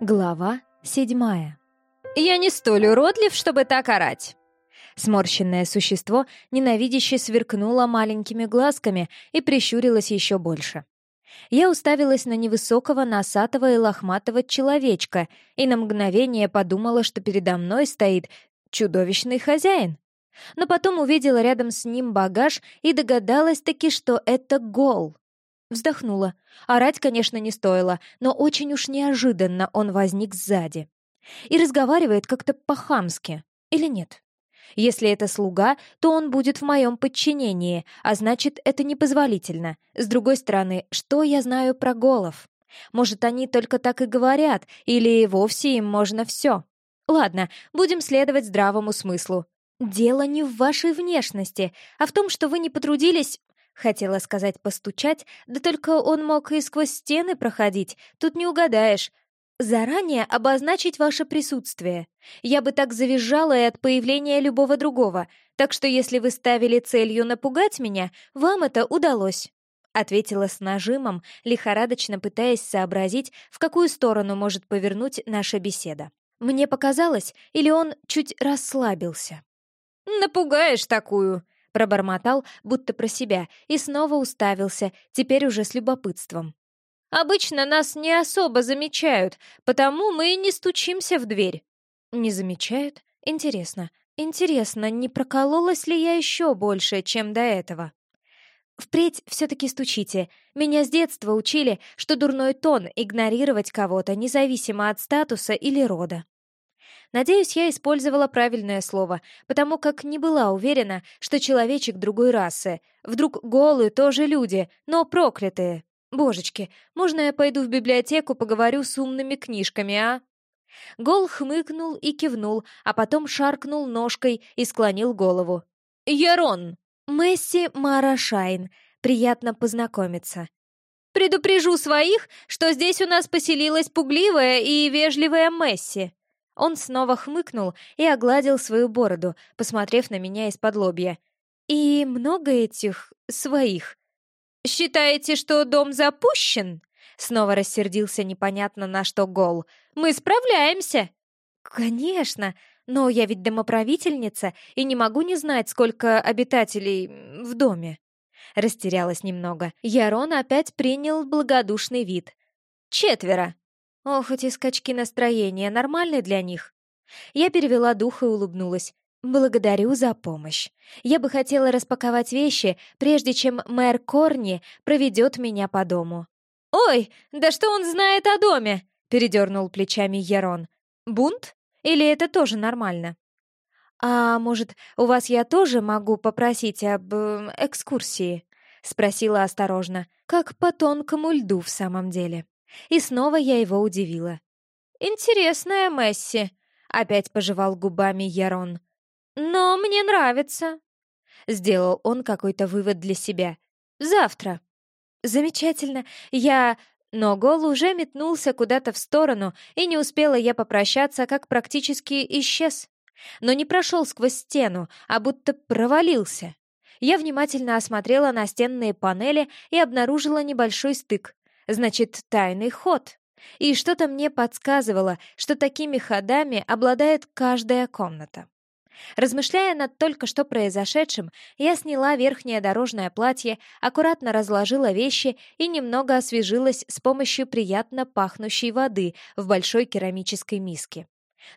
Глава седьмая. «Я не столь уродлив, чтобы так орать!» Сморщенное существо ненавидяще сверкнуло маленькими глазками и прищурилось еще больше. Я уставилась на невысокого, носатого и лохматого человечка и на мгновение подумала, что передо мной стоит чудовищный хозяин. Но потом увидела рядом с ним багаж и догадалась таки, что это гол. Вздохнула. Орать, конечно, не стоило, но очень уж неожиданно он возник сзади. И разговаривает как-то по-хамски. Или нет? Если это слуга, то он будет в моем подчинении, а значит, это непозволительно. С другой стороны, что я знаю про голов? Может, они только так и говорят, или вовсе им можно все? Ладно, будем следовать здравому смыслу. Дело не в вашей внешности, а в том, что вы не потрудились Хотела сказать постучать, да только он мог и сквозь стены проходить, тут не угадаешь. Заранее обозначить ваше присутствие. Я бы так завизжала и от появления любого другого, так что если вы ставили целью напугать меня, вам это удалось. Ответила с нажимом, лихорадочно пытаясь сообразить, в какую сторону может повернуть наша беседа. Мне показалось, или он чуть расслабился. «Напугаешь такую!» Пробормотал, будто про себя, и снова уставился, теперь уже с любопытством. «Обычно нас не особо замечают, потому мы и не стучимся в дверь». «Не замечают? Интересно. Интересно, не прокололась ли я еще больше, чем до этого?» «Впредь все-таки стучите. Меня с детства учили, что дурной тон — игнорировать кого-то, независимо от статуса или рода. Надеюсь, я использовала правильное слово, потому как не была уверена, что человечек другой расы. Вдруг голые тоже люди, но проклятые. Божечки, можно я пойду в библиотеку поговорю с умными книжками, а? Гол хмыкнул и кивнул, а потом шаркнул ножкой и склонил голову. «Ярон!» «Месси Марашайн. Приятно познакомиться». «Предупрежу своих, что здесь у нас поселилась пугливая и вежливая Месси». Он снова хмыкнул и огладил свою бороду, посмотрев на меня из-под лобья. «И много этих... своих?» «Считаете, что дом запущен?» Снова рассердился непонятно на что гол. «Мы справляемся!» «Конечно! Но я ведь домоправительница и не могу не знать, сколько обитателей в доме». Растерялась немного. Ярон опять принял благодушный вид. «Четверо!» Ох, эти скачки настроения нормальны для них. Я перевела дух и улыбнулась. «Благодарю за помощь. Я бы хотела распаковать вещи, прежде чем мэр Корни проведет меня по дому». «Ой, да что он знает о доме?» — передернул плечами Ярон. «Бунт? Или это тоже нормально?» «А может, у вас я тоже могу попросить об э, экскурсии?» — спросила осторожно, как по тонкому льду в самом деле. И снова я его удивила. «Интересная Месси», — опять пожевал губами Ярон. «Но мне нравится». Сделал он какой-то вывод для себя. «Завтра». «Замечательно. Я...» Но Гол уже метнулся куда-то в сторону, и не успела я попрощаться, как практически исчез. Но не прошел сквозь стену, а будто провалился. Я внимательно осмотрела настенные панели и обнаружила небольшой стык. Значит, тайный ход. И что-то мне подсказывало, что такими ходами обладает каждая комната. Размышляя над только что произошедшим, я сняла верхнее дорожное платье, аккуратно разложила вещи и немного освежилась с помощью приятно пахнущей воды в большой керамической миске.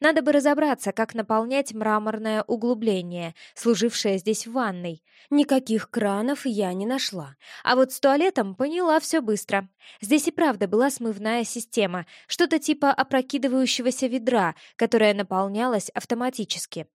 Надо бы разобраться, как наполнять мраморное углубление, служившее здесь ванной. Никаких кранов я не нашла. А вот с туалетом поняла все быстро. Здесь и правда была смывная система, что-то типа опрокидывающегося ведра, которое наполнялось автоматически.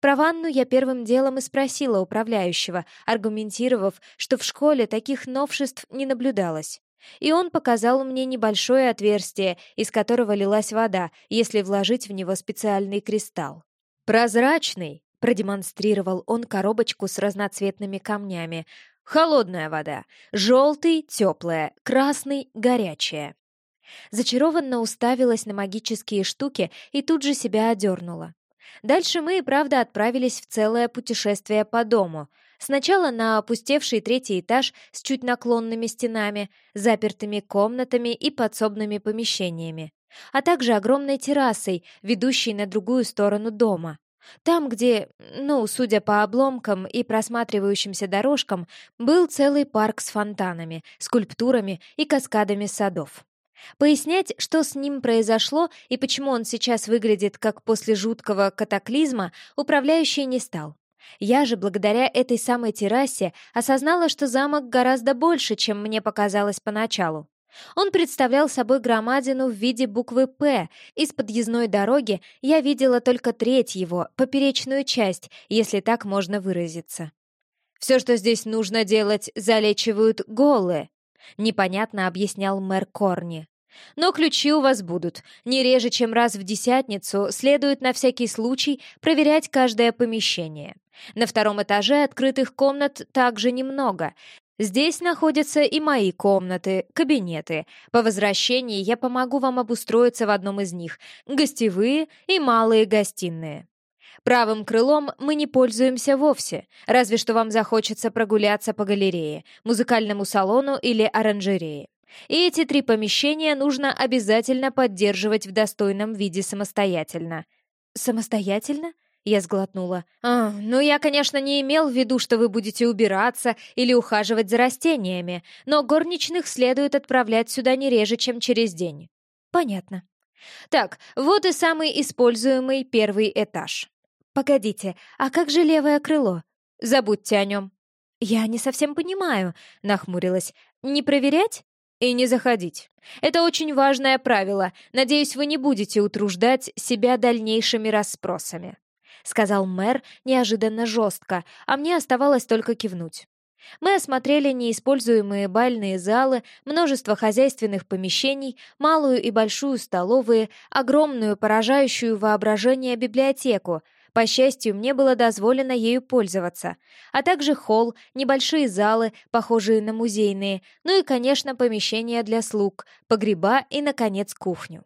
Про ванну я первым делом и спросила управляющего, аргументировав, что в школе таких новшеств не наблюдалось. И он показал мне небольшое отверстие, из которого лилась вода, если вложить в него специальный кристалл. «Прозрачный!» — продемонстрировал он коробочку с разноцветными камнями. «Холодная вода, желтый — теплая, красный — горячая». Зачарованно уставилась на магические штуки и тут же себя одернула. Дальше мы и правда отправились в целое путешествие по дому. Сначала на опустевший третий этаж с чуть наклонными стенами, запертыми комнатами и подсобными помещениями, а также огромной террасой, ведущей на другую сторону дома. Там, где, ну, судя по обломкам и просматривающимся дорожкам, был целый парк с фонтанами, скульптурами и каскадами садов. Пояснять, что с ним произошло и почему он сейчас выглядит как после жуткого катаклизма, управляющий не стал. Я же, благодаря этой самой террасе, осознала, что замок гораздо больше, чем мне показалось поначалу. Он представлял собой громадину в виде буквы «П». Из подъездной дороги я видела только треть его, поперечную часть, если так можно выразиться. «Все, что здесь нужно делать, залечивают голые», — непонятно объяснял мэр Корни. «Но ключи у вас будут. Не реже, чем раз в десятницу следует на всякий случай проверять каждое помещение. На втором этаже открытых комнат также немного. Здесь находятся и мои комнаты, кабинеты. По возвращении я помогу вам обустроиться в одном из них. Гостевые и малые гостиные. Правым крылом мы не пользуемся вовсе, разве что вам захочется прогуляться по галерее, музыкальному салону или оранжерее. И эти три помещения нужно обязательно поддерживать в достойном виде самостоятельно. Самостоятельно? Я сглотнула. «А, ну я, конечно, не имел в виду, что вы будете убираться или ухаживать за растениями, но горничных следует отправлять сюда не реже, чем через день». «Понятно». «Так, вот и самый используемый первый этаж». «Погодите, а как же левое крыло?» «Забудьте о нем». «Я не совсем понимаю», — нахмурилась. «Не проверять?» «И не заходить. Это очень важное правило. Надеюсь, вы не будете утруждать себя дальнейшими расспросами». — сказал мэр неожиданно жестко, а мне оставалось только кивнуть. Мы осмотрели неиспользуемые бальные залы, множество хозяйственных помещений, малую и большую столовые, огромную, поражающую воображение библиотеку. По счастью, мне было дозволено ею пользоваться, а также холл, небольшие залы, похожие на музейные, ну и, конечно, помещения для слуг, погреба и, наконец, кухню.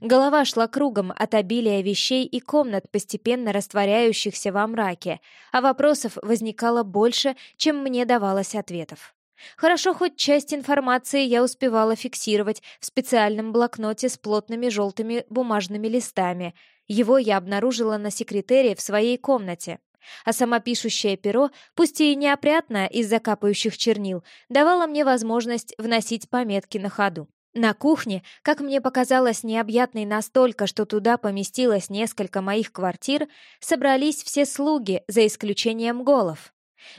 Голова шла кругом от обилия вещей и комнат, постепенно растворяющихся во мраке, а вопросов возникало больше, чем мне давалось ответов. Хорошо, хоть часть информации я успевала фиксировать в специальном блокноте с плотными желтыми бумажными листами. Его я обнаружила на секретере в своей комнате. А самопишущее перо, пусть и неопрятное из-за капающих чернил, давало мне возможность вносить пометки на ходу. На кухне, как мне показалось, необъятной настолько, что туда поместилось несколько моих квартир, собрались все слуги, за исключением голов.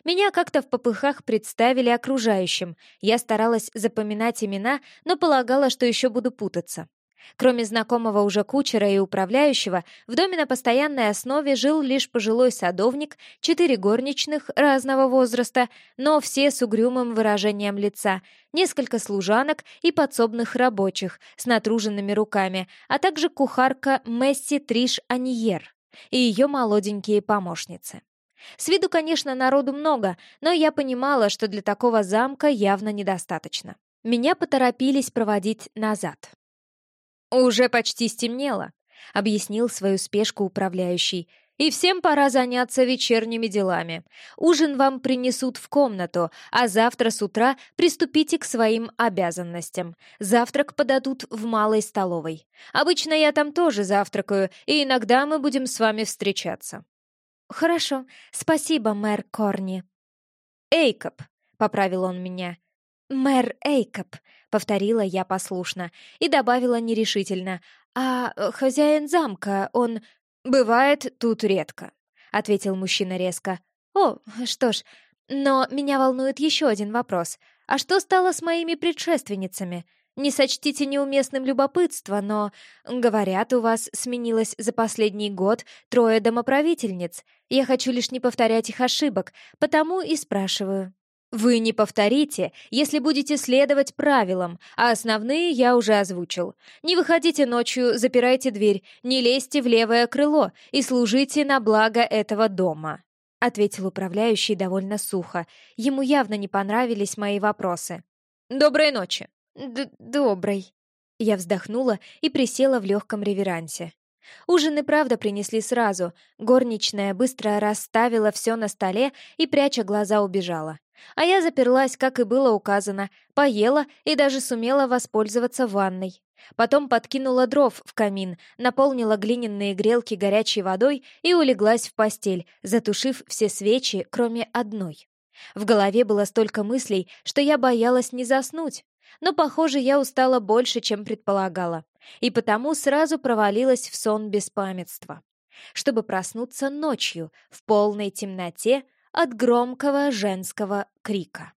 Меня как-то в попыхах представили окружающим. Я старалась запоминать имена, но полагала, что еще буду путаться. Кроме знакомого уже кучера и управляющего, в доме на постоянной основе жил лишь пожилой садовник, четыре горничных разного возраста, но все с угрюмым выражением лица, несколько служанок и подсобных рабочих с натруженными руками, а также кухарка Месси Триш Аньер и ее молоденькие помощницы. С виду, конечно, народу много, но я понимала, что для такого замка явно недостаточно. Меня поторопились проводить назад. «Уже почти стемнело», — объяснил свою спешку управляющий. «И всем пора заняться вечерними делами. Ужин вам принесут в комнату, а завтра с утра приступите к своим обязанностям. Завтрак подадут в малой столовой. Обычно я там тоже завтракаю, и иногда мы будем с вами встречаться». «Хорошо, спасибо, мэр Корни». «Эйкоп», — поправил он меня. «Мэр Эйкоп», — повторила я послушно и добавила нерешительно. «А хозяин замка, он...» «Бывает тут редко», — ответил мужчина резко. «О, что ж, но меня волнует еще один вопрос. А что стало с моими предшественницами? Не сочтите неуместным любопытство, но, говорят, у вас сменилось за последний год трое домоправительниц. Я хочу лишь не повторять их ошибок, потому и спрашиваю». Вы не повторите, если будете следовать правилам, а основные я уже озвучил. Не выходите ночью, запирайте дверь, не лезьте в левое крыло и служите на благо этого дома», — ответил управляющий довольно сухо. Ему явно не понравились мои вопросы. «Доброй ночи!» Д «Доброй!» Я вздохнула и присела в легком реверансе. Ужин и правда принесли сразу. Горничная быстро расставила все на столе и, пряча глаза, убежала. А я заперлась, как и было указано, поела и даже сумела воспользоваться ванной. Потом подкинула дров в камин, наполнила глиняные грелки горячей водой и улеглась в постель, затушив все свечи, кроме одной. В голове было столько мыслей, что я боялась не заснуть. Но, похоже, я устала больше, чем предполагала, и потому сразу провалилась в сон беспамятства, чтобы проснуться ночью в полной темноте от громкого женского крика.